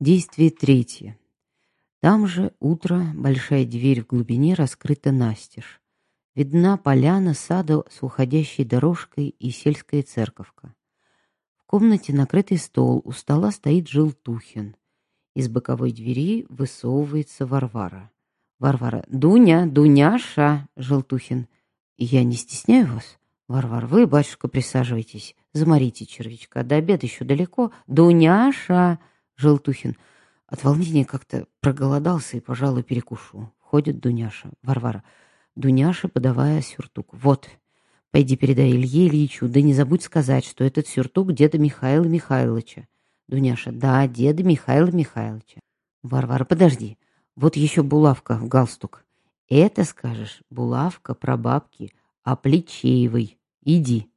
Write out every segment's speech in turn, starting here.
Действие третье. Там же утро, большая дверь в глубине раскрыта настежь. Видна поляна сада с уходящей дорожкой и сельская церковка. В комнате накрытый стол, у стола стоит Желтухин. Из боковой двери высовывается Варвара. Варвара. «Дуня, Дуняша!» Желтухин. «Я не стесняю вас?» Варвара. «Вы, батюшка, присаживайтесь. Заморите червячка. До обеда еще далеко. Дуняша!» Желтухин. От волнения как-то проголодался и, пожалуй, перекушу. Входит Дуняша. Варвара. Дуняша, подавая сюртук. «Вот, пойди передай Илье Ильичу, да не забудь сказать, что этот сюртук деда Михаила Михайловича». Дуняша. «Да, деда Михаила Михайловича». Варвара. «Подожди». Вот еще булавка в галстук. Это, скажешь, булавка про бабки, а Плечеевой. Иди.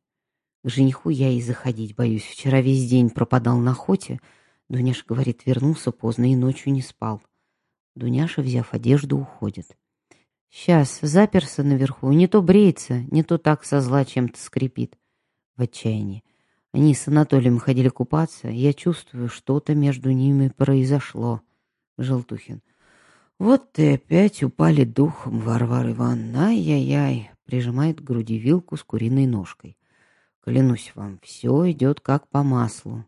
К жениху я и заходить боюсь. Вчера весь день пропадал на охоте. Дуняша говорит, вернулся поздно и ночью не спал. Дуняша, взяв одежду, уходит. Сейчас, заперся наверху, не то бреется, не то так со зла чем-то скрипит. В отчаянии. Они с Анатолием ходили купаться, я чувствую, что-то между ними произошло. Желтухин. Вот и опять упали духом, Варвара Ивановна. Ай-яй-яй, прижимает к груди вилку с куриной ножкой. Клянусь вам, все идет как по маслу.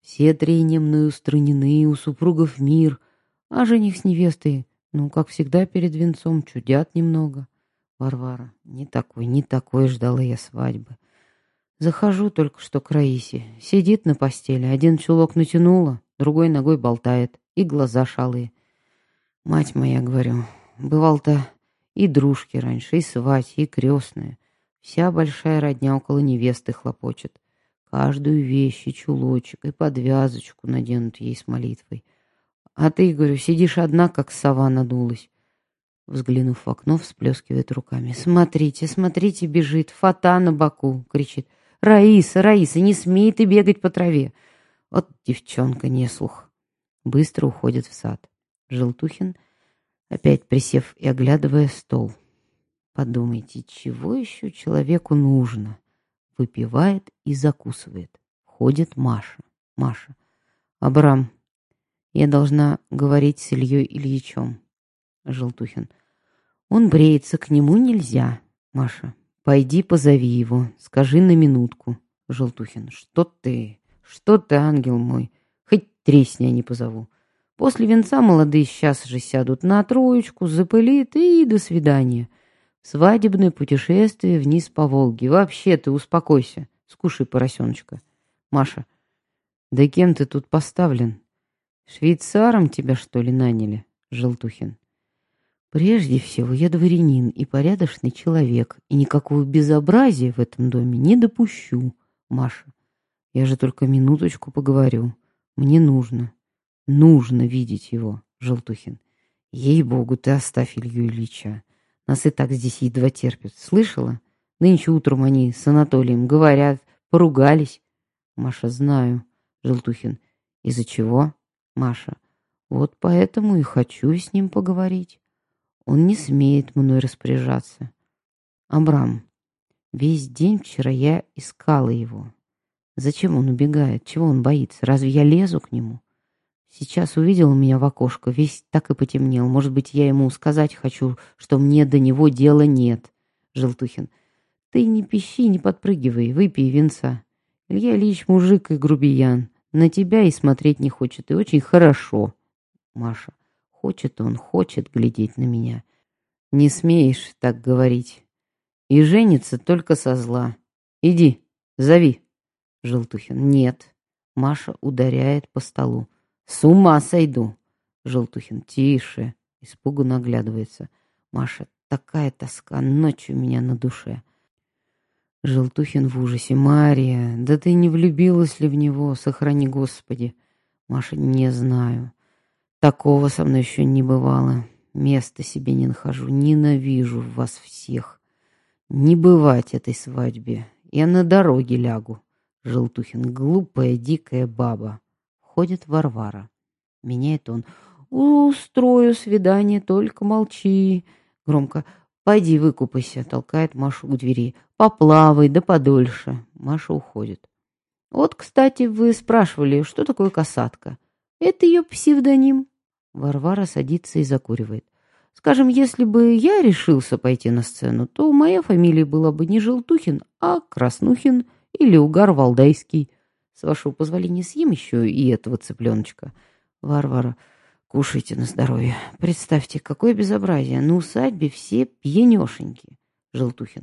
Все трения мною устранены, у супругов мир, а жених с невестой, ну, как всегда перед венцом, чудят немного. Варвара, не такой, не такой ждала я свадьбы. Захожу только что к Раисе. Сидит на постели, один чулок натянула, другой ногой болтает, и глаза шалые. Мать моя, говорю, бывал-то и дружки раньше, и свать, и крестная. Вся большая родня около невесты хлопочет. Каждую вещь, и чулочек, и подвязочку наденут ей с молитвой. А ты, говорю, сидишь одна, как сова надулась. Взглянув в окно, всплескивает руками. «Смотрите, смотрите!» — бежит. «Фата на боку!» — кричит. «Раиса, Раиса, не смей ты бегать по траве!» Вот девчонка не слух. Быстро уходит в сад. Желтухин, опять присев и оглядывая стол. Подумайте, чего еще человеку нужно? Выпивает и закусывает. Входит Маша. Маша. Абрам, я должна говорить с Ильей Ильичем. Желтухин. Он бреется, к нему нельзя. Маша. Пойди позови его, скажи на минутку. Желтухин. Что ты? Что ты, ангел мой? Хоть тресни, а не позову. После венца молодые сейчас же сядут на троечку, запылит и до свидания. Свадебное путешествие вниз по Волге. Вообще ты успокойся. Скушай поросеночка. Маша. Да кем ты тут поставлен? Швейцаром тебя, что ли, наняли? Желтухин. Прежде всего, я дворянин и порядочный человек, и никакого безобразия в этом доме не допущу. Маша. Я же только минуточку поговорю. Мне нужно. Нужно видеть его, Желтухин. Ей-богу, ты оставь Илью Ильича. Нас и так здесь едва терпят. Слышала? Нынче утром они с Анатолием говорят, поругались. Маша, знаю. Желтухин. Из-за чего? Маша. Вот поэтому и хочу с ним поговорить. Он не смеет мной распоряжаться. Абрам. Весь день вчера я искала его. Зачем он убегает? Чего он боится? Разве я лезу к нему? Сейчас увидел меня в окошко, весь так и потемнел. Может быть, я ему сказать хочу, что мне до него дела нет. Желтухин. Ты не пищи, не подпрыгивай, выпей винца. Илья Ильич мужик и грубиян. На тебя и смотреть не хочет, и очень хорошо. Маша. Хочет он, хочет глядеть на меня. Не смеешь так говорить. И женится только со зла. Иди, зови. Желтухин. Нет. Маша ударяет по столу. С ума сойду. Желтухин, тише. Испуганно оглядывается. Маша, такая тоска ночью у меня на душе. Желтухин в ужасе. Мария, да ты не влюбилась ли в него? Сохрани, Господи. Маша, не знаю. Такого со мной еще не бывало. Места себе не нахожу. Ненавижу вас всех. Не бывать этой свадьбе. Я на дороге лягу. Желтухин, глупая, дикая баба. Входит Варвара. Меняет он. «Устрою свидание, только молчи». Громко. «Пойди выкупайся», толкает Машу к двери. «Поплавай, да подольше». Маша уходит. «Вот, кстати, вы спрашивали, что такое касатка?» Это ее псевдоним. Варвара садится и закуривает. Скажем, если бы я решился пойти на сцену, то моя фамилия была бы не Желтухин, а Краснухин или Угар Валдайский. С вашего позволения съем еще и этого цыпленочка. Варвара, кушайте на здоровье. Представьте, какое безобразие. На усадьбе все пьянешеньки. Желтухин.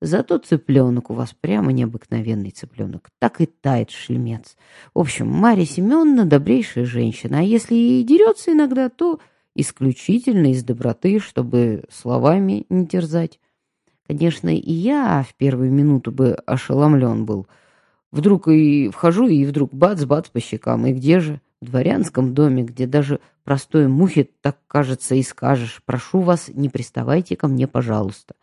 Зато цыпленок у вас прямо необыкновенный цыпленок. Так и тает шлемец. В общем, Марья Семеновна добрейшая женщина, а если и дерется иногда, то исключительно из доброты, чтобы словами не терзать. Конечно, и я в первую минуту бы ошеломлен был. Вдруг и вхожу, и вдруг бац-бац по щекам. И где же? В дворянском доме, где даже простой мухе так, кажется, и скажешь. Прошу вас, не приставайте ко мне, пожалуйста.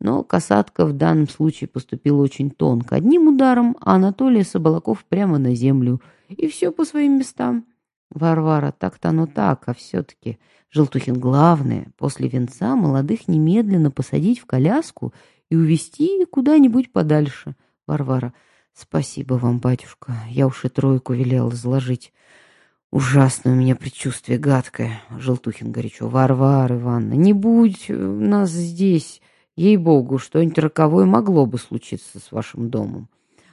Но касатка в данном случае поступила очень тонко. Одним ударом, а Анатолия Соболаков прямо на землю. И все по своим местам. Варвара, так-то оно так, а все-таки... Желтухин, главное, после венца молодых немедленно посадить в коляску и увезти куда-нибудь подальше. Варвара, спасибо вам, батюшка, я уж и тройку велел заложить. Ужасное у меня предчувствие гадкое. Желтухин горячо. Варвара Ивановна, не будь нас здесь... Ей-богу, что-нибудь роковое могло бы случиться с вашим домом.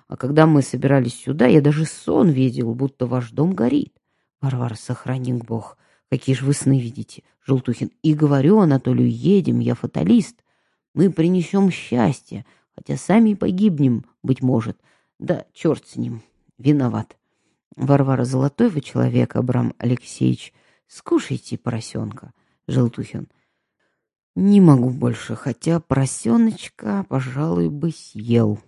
А когда мы собирались сюда, я даже сон видел, будто ваш дом горит. Варвара, сохрани Бог. Какие же вы сны видите, Желтухин. И говорю Анатолию, едем, я фаталист. Мы принесем счастье, хотя сами и погибнем, быть может. Да черт с ним, виноват. Варвара, золотой вы человек, Абрам Алексеевич. Скушайте поросенка, Желтухин. Не могу больше, хотя поросеночка, пожалуй, бы съел.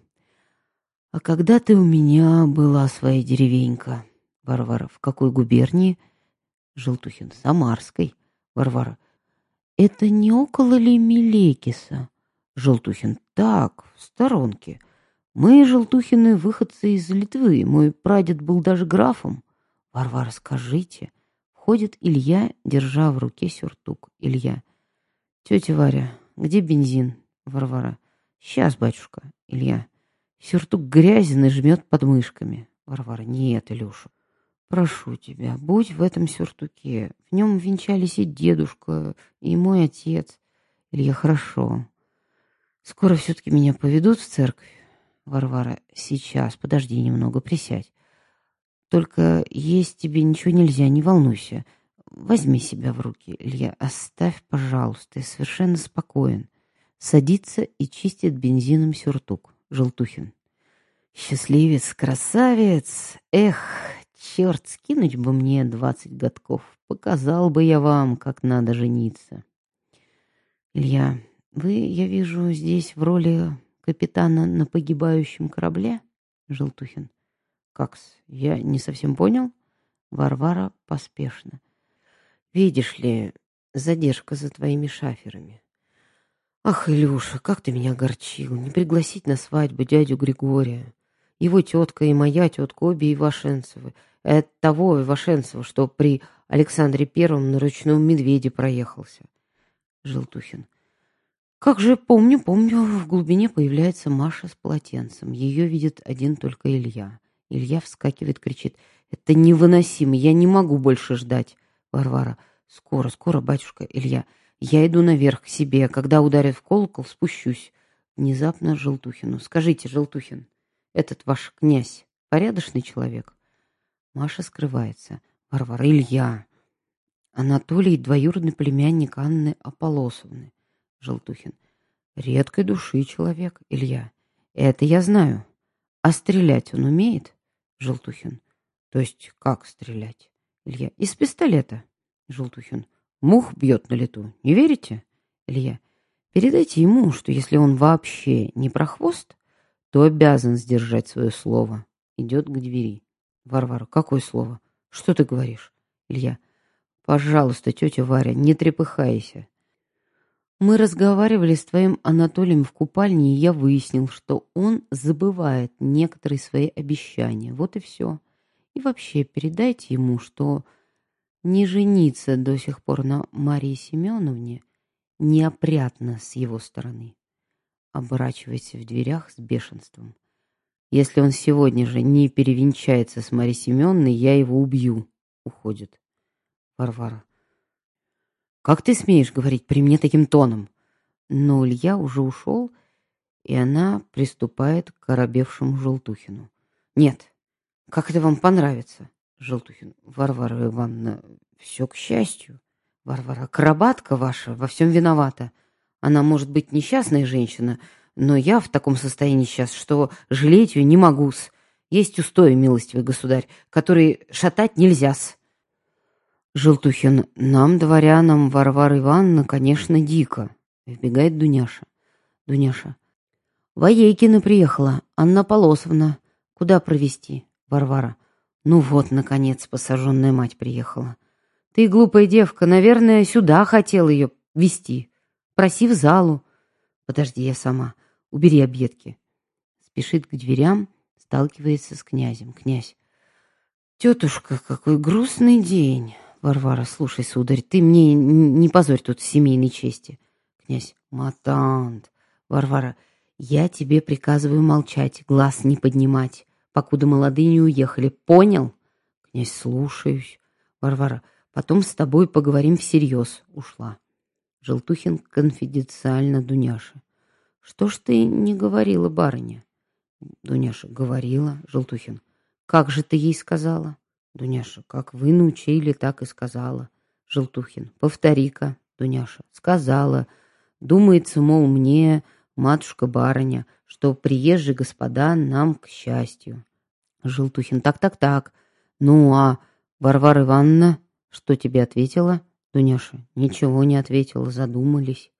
А когда ты у меня была своя деревенька? Варвара, в какой губернии? Желтухин, Самарской. Варвара, это не около ли Милекиса? Желтухин, так, в сторонке. Мы, Желтухины, выходцы из Литвы. Мой прадед был даже графом. Варвара, скажите. Входит Илья, держа в руке сюртук. Илья, Тетя Варя, где бензин? Варвара. Сейчас, батюшка. Илья. Сюртук грязен и жмет под мышками. Варвара. Нет, Илюша. Прошу тебя, будь в этом сюртуке. В нем венчались и дедушка, и мой отец. Илья, хорошо. Скоро все-таки меня поведут в церковь. Варвара, сейчас, подожди немного, присядь. Только есть тебе ничего нельзя, не волнуйся. Возьми себя в руки, Илья, оставь, пожалуйста, и совершенно спокоен. Садится и чистит бензином сюртук. Желтухин. Счастливец, красавец. Эх, черт, скинуть бы мне двадцать годков. Показал бы я вам, как надо жениться. Илья, вы, я вижу, здесь в роли капитана на погибающем корабле? Желтухин. Какс, я не совсем понял. Варвара поспешно. Видишь ли, задержка за твоими шаферами. Ах, Илюша, как ты меня огорчил. Не пригласить на свадьбу дядю Григория. Его тетка и моя тетка обе Ивашенцевы. Того Ивашенцева, что при Александре Первом на ручном медведе проехался. Желтухин. Как же помню, помню, в глубине появляется Маша с полотенцем. Ее видит один только Илья. Илья вскакивает, кричит. Это невыносимо, я не могу больше ждать. Варвара. Скоро, скоро, батюшка Илья. Я иду наверх к себе. Когда ударят в колокол, спущусь. Внезапно Желтухину. Скажите, Желтухин, этот ваш князь порядочный человек? Маша скрывается. Варвара. Илья. Анатолий, двоюродный племянник Анны Аполосовны. Желтухин. Редкой души человек, Илья. Это я знаю. А стрелять он умеет? Желтухин. То есть как стрелять? Илья. Из пистолета. Желтухин. Мух бьет на лету. Не верите? Илья. Передайте ему, что если он вообще не прохвост, то обязан сдержать свое слово. Идет к двери. Варвара. Какое слово? Что ты говоришь? Илья. Пожалуйста, тетя Варя, не трепыхайся. Мы разговаривали с твоим Анатолием в купальне, и я выяснил, что он забывает некоторые свои обещания. Вот и все. И вообще передайте ему, что не жениться до сих пор на Марии Семеновне неопрятно с его стороны. Оборачивается в дверях с бешенством. Если он сегодня же не перевенчается с Марией Семеновной, я его убью. уходит. Варвара. Как ты смеешь говорить при мне таким тоном? Но Илья уже ушел, и она приступает к оробевшему Желтухину. Нет. Как это вам понравится? Желтухин. Варвара Ивановна, все к счастью. Варвара, акробатка ваша во всем виновата. Она может быть несчастная женщина, но я в таком состоянии сейчас, что жалеть ее не могу-с. Есть устои, милостивый государь, которые шатать нельзя-с. Желтухин, нам, дворянам, Варвара Ивановна, конечно, дико. Вбегает Дуняша. Дуняша. Воейкина приехала, Анна Полосовна. Куда провести? Варвара. Ну вот, наконец, посаженная мать приехала. Ты, глупая девка, наверное, сюда хотел ее вести. Проси в залу. Подожди, я сама. Убери объедки. Спешит к дверям, сталкивается с князем. Князь. Тетушка, какой грустный день. Варвара, слушай, сударь, ты мне не позорь тут семейной чести. Князь. Матант. Варвара. Я тебе приказываю молчать, глаз не поднимать, покуда молодые не уехали. Понял? Князь, слушаюсь. Варвара. Потом с тобой поговорим всерьез. Ушла. Желтухин конфиденциально Дуняше. Что ж ты не говорила барыне? Дуняша. Говорила. Желтухин. Как же ты ей сказала? Дуняша. Как вы научили, так и сказала. Желтухин. Повтори-ка. Дуняша. Сказала. Думается, мол, мне, матушка-барыня, что приезжие господа нам к счастью. Желтухин. Так-так-так. Ну, а Варвара Ивановна что тебе ответила? Дуняша. Ничего не ответила, задумались.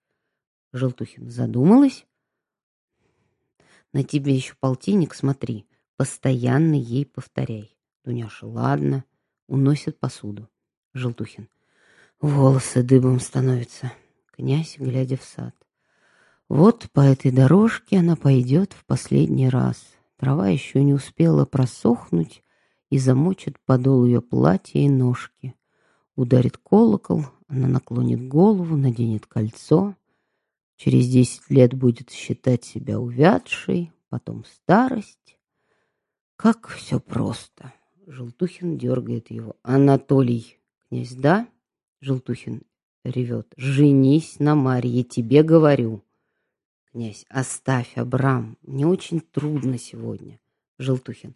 Желтухин. Задумалась? На тебе еще полтинник, смотри. Постоянно ей повторяй. Дуняша. Ладно. Уносит посуду. Желтухин. Волосы дыбом становятся. Князь, глядя в сад. Вот по этой дорожке она пойдет в последний раз. Трава еще не успела просохнуть и замочит подол ее платья и ножки. Ударит колокол, она наклонит голову, наденет кольцо. Через десять лет будет считать себя увядшей, потом старость. Как все просто. Желтухин дергает его. Анатолий, князь, да? Желтухин ревет. Женись на Марье, тебе говорю. Князь, оставь, Абрам, мне очень трудно сегодня. Желтухин.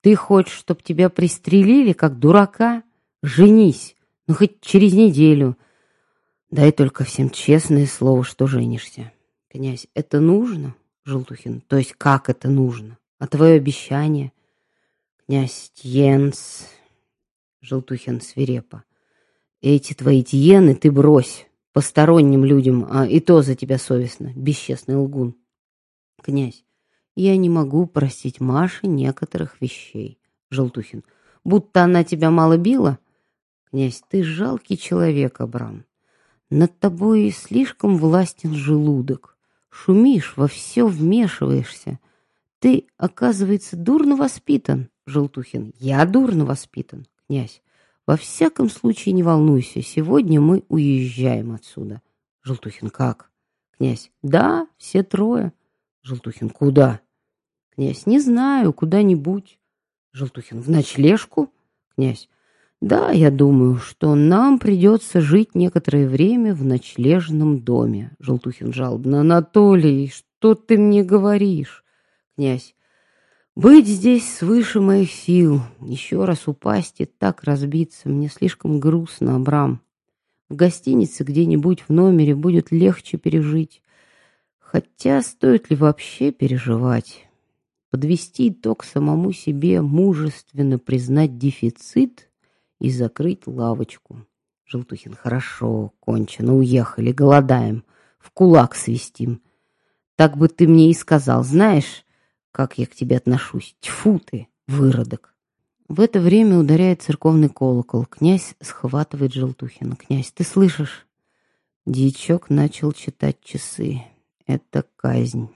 Ты хочешь, чтоб тебя пристрелили, как дурака? Женись. Ну, хоть через неделю. Дай только всем честное слово, что женишься. Князь, это нужно? Желтухин. То есть как это нужно? А твое обещание? Князь Тьенс. Желтухин свирепо. Эти твои тиены ты брось. Посторонним людям, а и то за тебя совестно. Бесчестный лгун. Князь. Я не могу простить Маше некоторых вещей. Желтухин. Будто она тебя мало била? Князь, ты жалкий человек, Абрам. Над тобой слишком властен желудок. Шумишь, во все вмешиваешься. Ты, оказывается, дурно воспитан, Желтухин. Я дурно воспитан, князь. Во всяком случае, не волнуйся. Сегодня мы уезжаем отсюда. Желтухин, как? Князь, да, все трое. Желтухин, куда? Князь, не знаю, куда-нибудь. Желтухин, в ночлежку? Князь, да, я думаю, что нам придется жить некоторое время в ночлежном доме. Желтухин жалобно. Анатолий, что ты мне говоришь? Князь. Быть здесь свыше моих сил. Еще раз упасть и так разбиться. Мне слишком грустно, Абрам. В гостинице где-нибудь в номере будет легче пережить. Хотя стоит ли вообще переживать? Подвести итог самому себе, мужественно признать дефицит и закрыть лавочку. Желтухин, хорошо, кончено, уехали, голодаем, в кулак свистим. Так бы ты мне и сказал, знаешь, как я к тебе отношусь. Тьфу ты, выродок. В это время ударяет церковный колокол. Князь схватывает Желтухина. Князь, ты слышишь? Дьячок начал читать часы. Это казнь.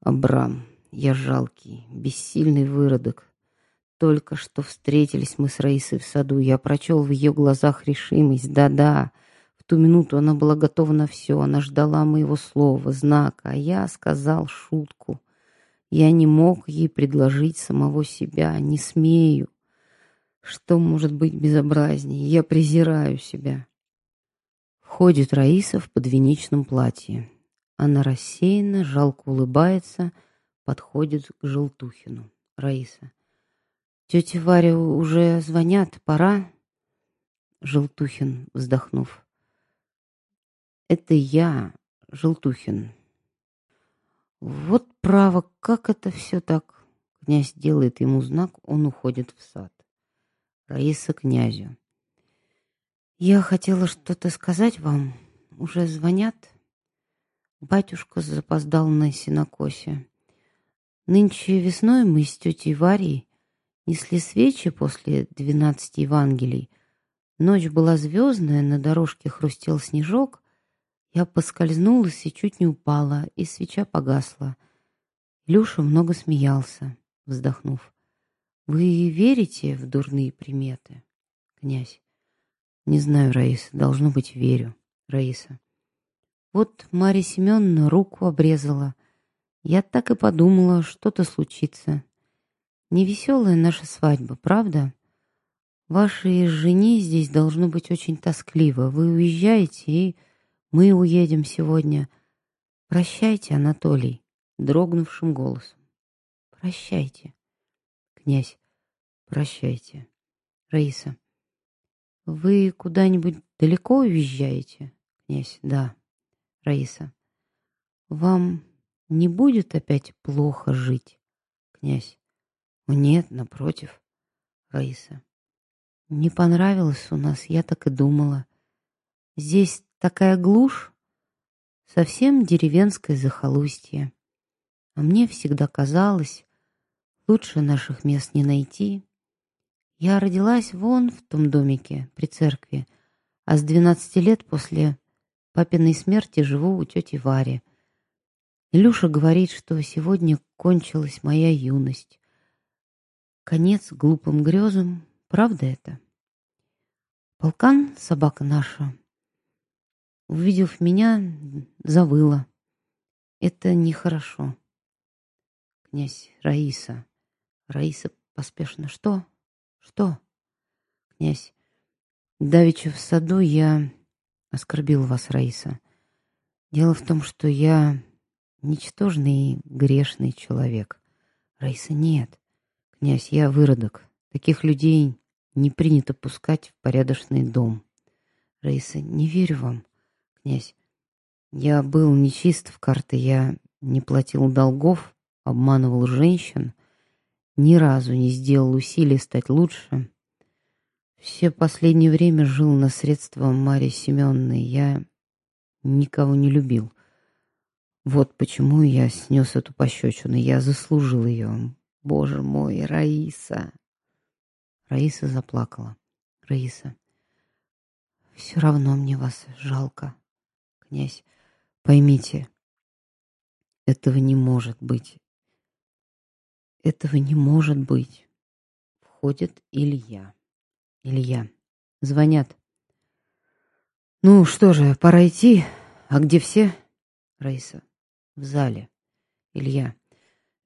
Абрам, я жалкий, бессильный выродок. Только что встретились мы с Раисой в саду. Я прочел в ее глазах решимость. Да-да, в ту минуту она была готова на все. Она ждала моего слова, знака, а я сказал шутку. Я не мог ей предложить самого себя, не смею. Что может быть безобразнее? Я презираю себя. Входит Раиса в подвенечном платье. Она рассеянно, жалко улыбается, подходит к Желтухину. Раиса. Тете Варе уже звонят, пора. Желтухин, вздохнув. Это я, Желтухин. Вот право, как это все так? Князь делает ему знак, он уходит в сад. Раиса князю. Я хотела что-то сказать вам. Уже звонят? Батюшка запоздал на синокосе. Нынче весной мы с тетей Варей несли свечи после двенадцати Евангелий. Ночь была звездная, на дорожке хрустел снежок. Я поскользнулась и чуть не упала, и свеча погасла. Илюша много смеялся, вздохнув. Вы верите в дурные приметы, князь? Не знаю, Раиса, должно быть, верю. Раиса. Вот Марья Семеновна руку обрезала. Я так и подумала, что-то случится. Невеселая наша свадьба, правда? Вашей жене здесь должно быть очень тоскливо. Вы уезжаете, и мы уедем сегодня. Прощайте, Анатолий, дрогнувшим голосом. Прощайте. Князь, прощайте. Раиса. Вы куда-нибудь далеко уезжаете? Князь, да. Раиса. Вам не будет опять плохо жить? Князь. Нет, напротив. Раиса. Не понравилось у нас, я так и думала. Здесь такая глушь, совсем деревенское захолустье. А мне всегда казалось, лучше наших мест не найти. Я родилась вон в том домике при церкви, а с двенадцати лет после папиной смерти живу у тети Вари. Илюша говорит, что сегодня кончилась моя юность. Конец глупым грезам, правда это? Полкан, собака наша, увидев меня, завыла. Это нехорошо. Князь Раиса. Раиса поспешно. Что? Что? Князь, давеча в саду я оскорбил вас, Раиса. Дело в том, что я ничтожный грешный человек. Раиса, нет. Князь, я выродок. Таких людей не принято пускать в порядочный дом. Раиса, не верю вам. Князь, я был нечист в карты, я не платил долгов, обманывал женщин, ни разу не сделал усилий стать лучше. Все последнее время жил на средства Марии Семеновны. Я никого не любил. Вот почему я снес эту пощечину. Я заслужил ее. Боже мой, Раиса. Раиса заплакала. Раиса. Все равно мне вас жалко, князь. Поймите, этого не может быть. Этого не может быть. Входит Илья. Илья. Звонят. Ну что же, пора идти. А где все? Раиса. В зале. Илья.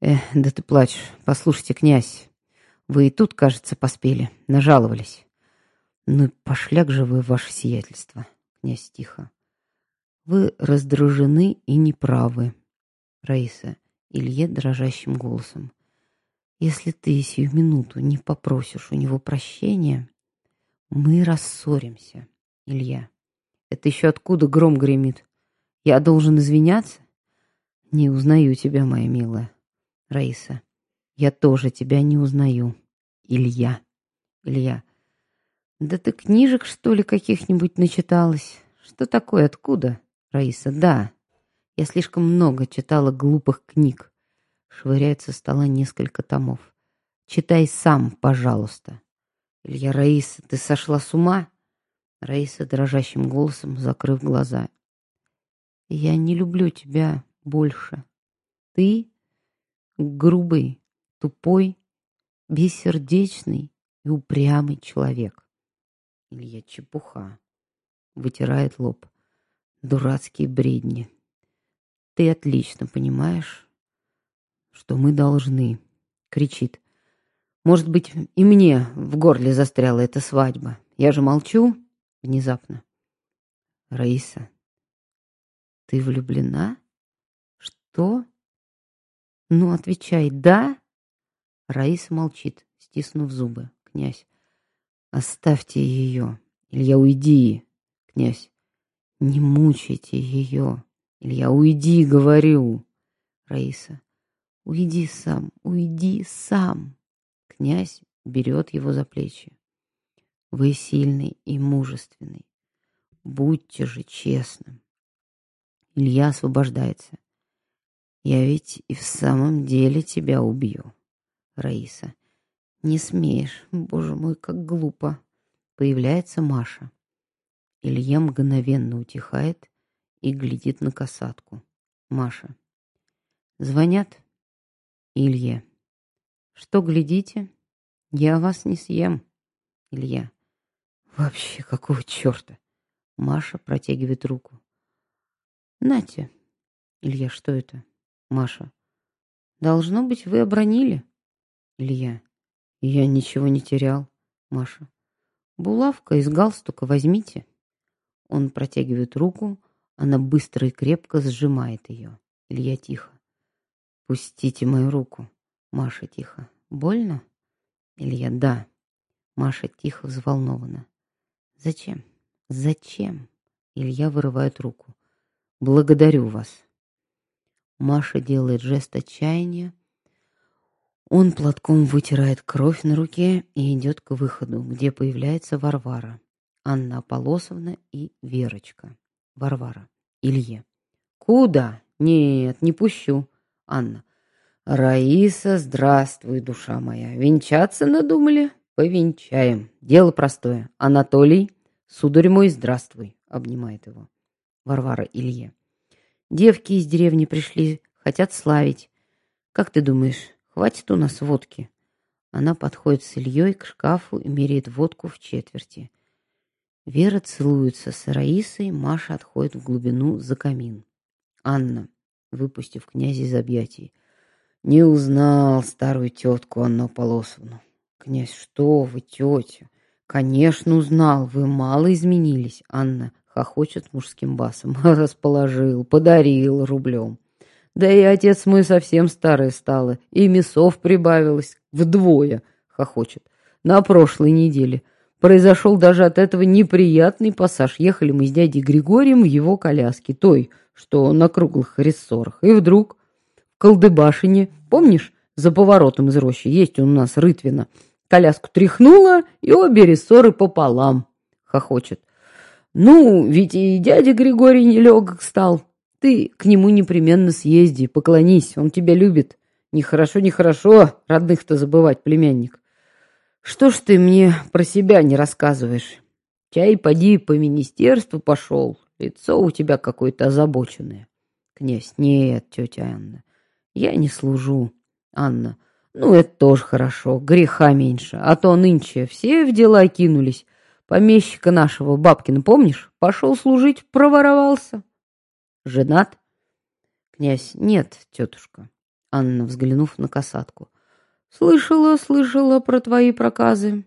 Эх, да ты плачешь. Послушайте, князь, вы и тут, кажется, поспели. Нажаловались. Ну, пошляк же вы, ваше сиятельство. Князь тихо. Вы раздражены и неправы. Раиса. Илье дрожащим голосом. Если ты сию минуту не попросишь у него прощения, мы рассоримся, Илья. Это еще откуда гром гремит? Я должен извиняться? Не узнаю тебя, моя милая. Раиса. Я тоже тебя не узнаю. Илья. Илья. Да ты книжек, что ли, каких-нибудь начиталась? Что такое, откуда? Раиса. Да. Я слишком много читала глупых книг швыряет со стола несколько томов. «Читай сам, пожалуйста». «Илья, Раиса, ты сошла с ума?» Раиса дрожащим голосом, закрыв глаза. «Я не люблю тебя больше. Ты грубый, тупой, бессердечный и упрямый человек». Илья чепуха. Вытирает лоб. Дурацкие бредни. Ты отлично понимаешь, что мы должны, кричит. Может быть, и мне в горле застряла эта свадьба. Я же молчу внезапно. Раиса, ты влюблена? Что? Ну, отвечай, да? Раиса молчит, стиснув зубы. Князь, оставьте ее. Илья, уйди. Князь, не мучайте ее. Илья, уйди, говорю. Раиса, уйди сам, уйди сам. Князь берет его за плечи. Вы сильный и мужественный. Будьте же честным. Илья освобождается. Я ведь и в самом деле тебя убью. Раиса. Не смеешь. Боже мой, как глупо. Появляется Маша. Илья мгновенно утихает и глядит на касатку. Маша. Звонят. Илья. Что глядите? Я вас не съем. Илья. Вообще, какого черта? Маша протягивает руку. Нате. Илья, что это? Маша. Должно быть, вы обронили. Илья. Я ничего не терял. Маша. Булавка из галстука возьмите. Он протягивает руку, она быстро и крепко сжимает ее. Илья тихо. Пустите мою руку. Маша тихо. Больно? Илья. Да. Маша тихо, взволнованно. Зачем? Зачем? Илья вырывает руку. Благодарю вас. Маша делает жест отчаяния. Он платком вытирает кровь на руке и идет к выходу, где появляется Варвара, Анна Полосовна и Верочка. Варвара. Илье. Куда? Нет, не пущу. Анна. Раиса, здравствуй, душа моя. Венчаться надумали? Повенчаем. Дело простое. Анатолий, сударь мой, здравствуй. Обнимает его. Варвара Илье. Девки из деревни пришли, хотят славить. Как ты думаешь, хватит у нас водки? Она подходит с Ильей к шкафу и меряет водку в четверти. Вера целуется с Раисой, Маша отходит в глубину за камин. Анна, выпустив князя из объятий. Не узнал старую тетку Анну Полосовну. Князь, что вы, тетя? Конечно, узнал. Вы мало изменились, Анна хохочет мужским басом. Расположил, подарил рублем. Да и отец мой совсем старый стало, и мясов прибавилось вдвое, хохочет. На прошлой неделе произошел даже от этого неприятный пассаж. Ехали мы с дядей Григорием в его коляске, той, что на круглых рессорах. И вдруг в Колдыбашине, помнишь, за поворотом из рощи, есть у нас рытвина, коляску тряхнула, и обе рессоры пополам, хохочет. Ну, ведь и дядя Григорий нелегок стал. Ты к нему непременно съезди, поклонись, он тебя любит. Нехорошо, нехорошо родных-то забывать, племянник. Что ж ты мне про себя не рассказываешь? Чай, поди, по министерству пошел. Лицо у тебя какое-то озабоченное. Князь, нет, тетя Анна, я не служу. Анна, ну, это тоже хорошо, греха меньше, а то нынче все в дела кинулись. Помещика нашего, Бабкина, помнишь? Пошел служить, проворовался. Женат? Князь, нет, тетушка. Анна, взглянув на касатку. Слышала, слышала про твои проказы.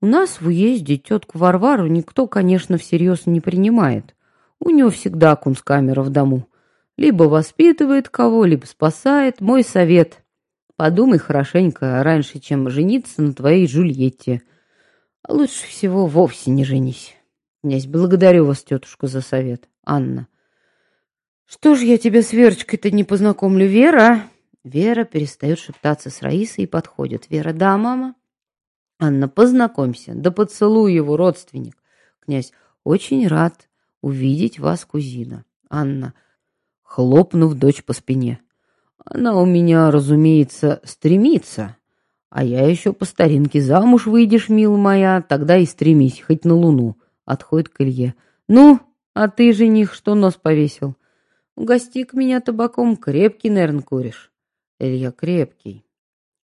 У нас в уезде тетку Варвару никто, конечно, всерьез не принимает. У нее всегда кунсткамера в дому. Либо воспитывает кого, либо спасает. Мой совет. Подумай хорошенько раньше, чем жениться на твоей Жульетте. А лучше всего вовсе не женись. Князь, благодарю вас, тетушка, за совет. Анна. Что ж я тебя с Верочкой-то не познакомлю, Вера? Вера перестает шептаться с Раисой и подходит. Вера, да, мама? Анна, познакомься, да поцелуй его, родственник. Князь, очень рад увидеть вас, кузина. Анна, хлопнув дочь по спине. Она у меня, разумеется, стремится, а я еще по старинке замуж выйдешь, милая моя, тогда и стремись, хоть на луну. Отходит к Илье. Ну, а ты, жених, что нос повесил? Угости-ка меня табаком, крепкий, наверное, куришь. Илья крепкий.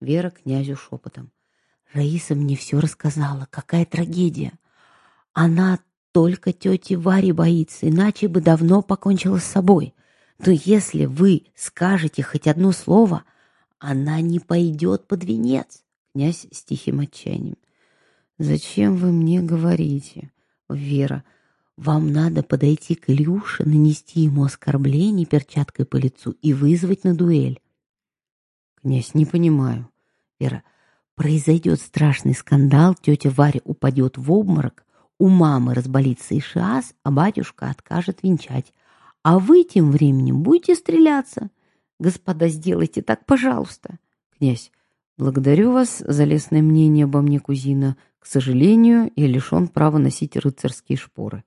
Вера князю шепотом. Раиса мне все рассказала, какая трагедия. Она только тети Вари боится, иначе бы давно покончила с собой. Но если вы скажете хоть одно слово, она не пойдет под венец. Князь с тихим отчаянием. «Зачем вы мне говорите?» «Вера, вам надо подойти к Илюше, нанести ему оскорбление перчаткой по лицу и вызвать на дуэль». «Князь, не понимаю». «Вера, произойдет страшный скандал, тетя Варя упадет в обморок, у мамы разболится ишиаз, а батюшка откажет венчать. А вы тем временем будете стреляться. Господа, сделайте так, пожалуйста. Князь, благодарю вас за лестное мнение обо мне, кузина. К сожалению, я лишен права носить рыцарские шпоры.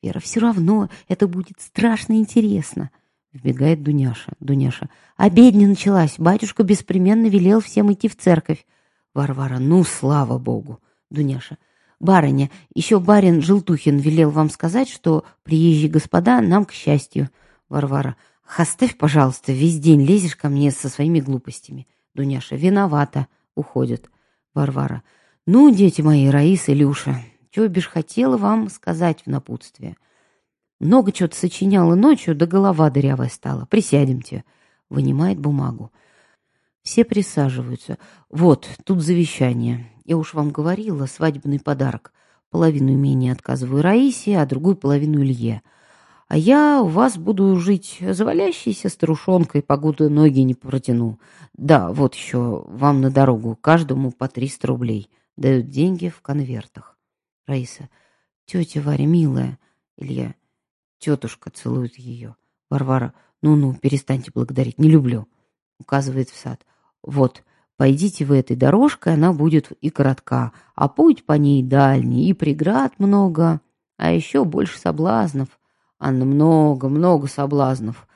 Вера, все равно это будет страшно интересно. Вбегает Дуняша. Дуняша. Обедня началась. Батюшка беспременно велел всем идти в церковь. Варвара. Ну, слава богу. Дуняша. Барыня, еще барин Желтухин велел вам сказать, что приезжие господа нам к счастью. Варвара. Оставь, пожалуйста, весь день лезешь ко мне со своими глупостями. Дуняша. Виновата. Уходит. Варвара. Ну, дети мои, Раиса, Илюша, чего бишь хотела вам сказать в напутствие. Много чего-то сочиняла ночью, да голова дырявая стала. Присядемте. Вынимает бумагу. Все присаживаются. Вот, тут завещание. Я уж вам говорила, свадебный подарок. Половину имения отказываю Раисе, а другую половину Илье. А я у вас буду жить завалящейся старушонкой, погоду ноги не протяну. Да, вот еще вам на дорогу, каждому по 300 рублей. Дают деньги в конвертах. Раиса. Тетя Варя, милая. Илья. Тетушка целует ее. Варвара. Ну-ну, перестаньте благодарить, не люблю. Указывает в сад. Вот, Пойдите вы этой дорожкой, она будет и коротка, а путь по ней дальний, и преград много, а еще больше соблазнов. Анна, много, много соблазнов.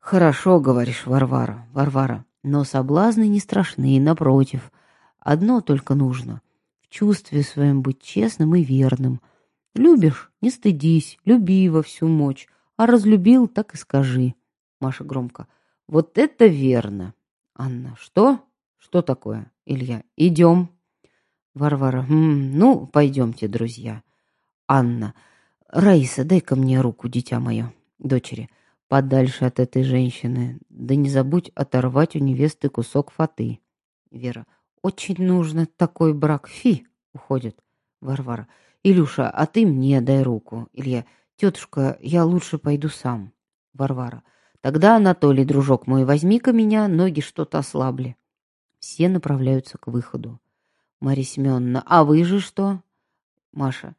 Хорошо, говоришь, Варвара, Варвара, но соблазны не страшны, напротив. Одно только нужно — в чувстве своем быть честным и верным. Любишь — не стыдись, люби во всю мочь, а разлюбил — так и скажи. Маша громко. Вот это верно. Анна, что? Что такое, Илья? Идем. Варвара. М ну, пойдемте, друзья. Анна. Раиса, дай-ка мне руку, дитя мое. Дочери. Подальше от этой женщины. Да не забудь оторвать у невесты кусок фаты. Вера. Очень нужно такой брак. Фи. Уходит. Варвара. Илюша, а ты мне дай руку. Илья. Тетушка, я лучше пойду сам. Варвара. Тогда, Анатолий, дружок мой, возьми-ка меня, ноги что-то ослабли. Все направляются к выходу. Мария Семеновна, а вы же что? Маша,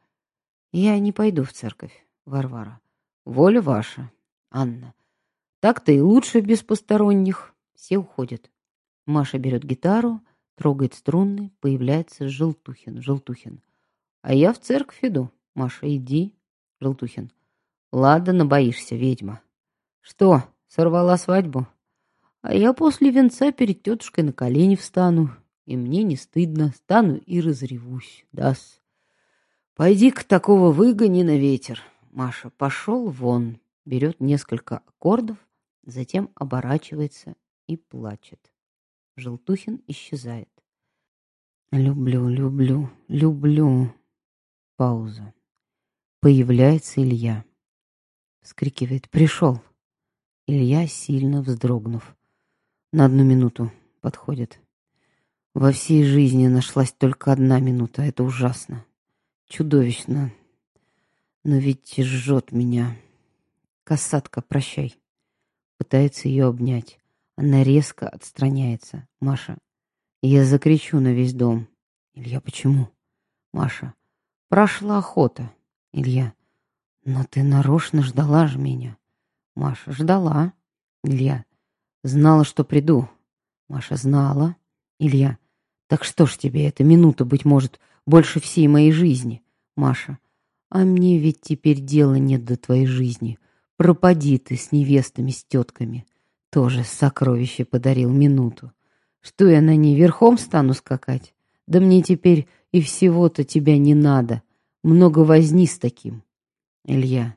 я не пойду в церковь. Варвара, воля ваша. Анна, так-то и лучше без посторонних. Все уходят. Маша берет гитару, трогает струны, появляется Желтухин. Желтухин. А я в церковь иду. Маша, иди. Желтухин. Ладно, боишься, ведьма. Что, сорвала свадьбу? А я после венца перед тетушкой на колени встану, и мне не стыдно, стану и разревусь, дас. Пойди-ка такого выгони на ветер. Маша пошел вон, берет несколько аккордов, затем оборачивается и плачет. Желтухин исчезает. Люблю, люблю, люблю. Пауза. Появляется Илья. Вскрикивает: "Пришел!" Илья, сильно вздрогнув, на одну минуту подходит. Во всей жизни нашлась только одна минута. Это ужасно. Чудовищно. Но ведь жжет меня. Касатка, прощай. Пытается ее обнять. Она резко отстраняется. Маша. Я закричу на весь дом. Илья, почему? Маша. Прошла охота. Илья. Но ты нарочно ждала же меня. Маша. Ждала. Илья. Знала, что приду. Маша знала. Илья. Так что ж тебе эта минута, быть может, больше всей моей жизни? Маша. А мне ведь теперь дела нет до твоей жизни. Пропади ты с невестами, с тетками. Тоже сокровище подарил минуту. Что я на ней верхом стану скакать? Да мне теперь и всего-то тебя не надо. Много возни с таким. Илья.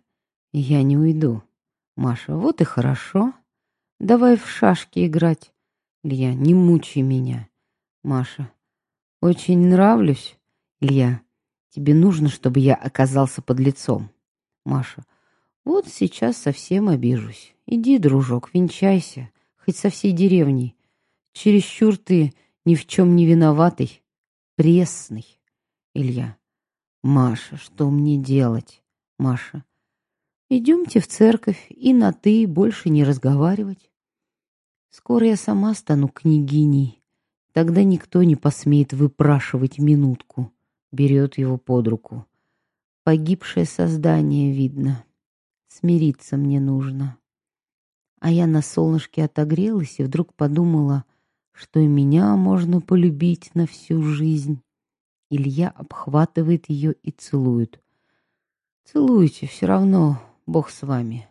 Я не уйду. Маша. Вот и хорошо. Давай в шашки играть. Илья, не мучай меня. Маша, очень нравлюсь. Илья, тебе нужно, чтобы я оказался под лицом. Маша, вот сейчас совсем обижусь. Иди, дружок, венчайся, хоть со всей деревней. Чересчур ты ни в чем не виноватый. Пресный. Илья. Маша, что мне делать? Маша. Идемте в церковь и на «ты» больше не разговаривать. Скоро я сама стану княгиней. Тогда никто не посмеет выпрашивать минутку. Берет его под руку. Погибшее создание видно. Смириться мне нужно. А я на солнышке отогрелась и вдруг подумала, что и меня можно полюбить на всю жизнь. Илья обхватывает ее и целует. Целуйте, все равно Бог с вами.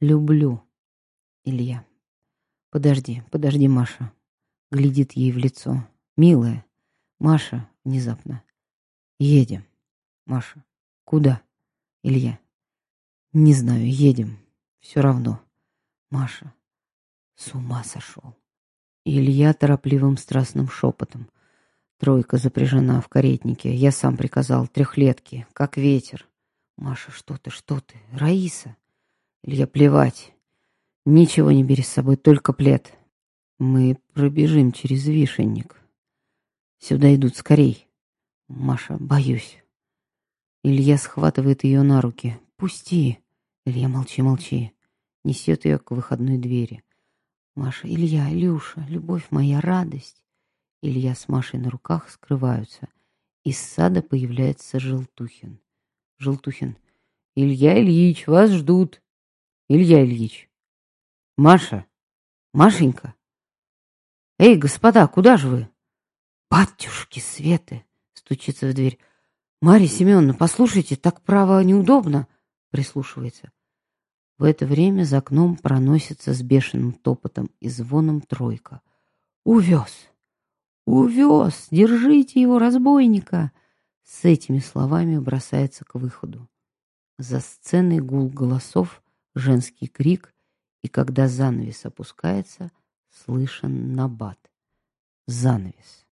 Люблю, Илья. Подожди, подожди, Маша. Глядит ей в лицо. Милая. Маша, внезапно. Едем. Маша. Куда? Илья. Не знаю, едем. Все равно. Маша. С ума сошел. Илья торопливым страстным шепотом. Тройка запряжена в каретнике. Я сам приказал трехлетки, как ветер. Маша, что ты, что ты? Раиса. Илья, плевать. Ничего не бери с собой, только плед. Мы пробежим через вишенник. Сюда идут скорей. Маша, боюсь. Илья схватывает ее на руки. Пусти. Илья, молчи, молчи. Несет ее к выходной двери. Маша, Илья, Илюша, любовь моя, радость. Илья с Машей на руках скрываются. Из сада появляется Желтухин. Желтухин. Илья Ильич, вас ждут. Илья Ильич. Маша! Машенька! Эй, господа, куда же вы? Батюшки Светы! Стучится в дверь. Марья Семеновна, послушайте, так право неудобно. Прислушивается. В это время за окном проносится с бешеным топотом и звоном тройка. Увез! Увез! Держите его, разбойника! С этими словами бросается к выходу. За сценой гул голосов, женский крик и когда занавес опускается, слышен набат. Занавес.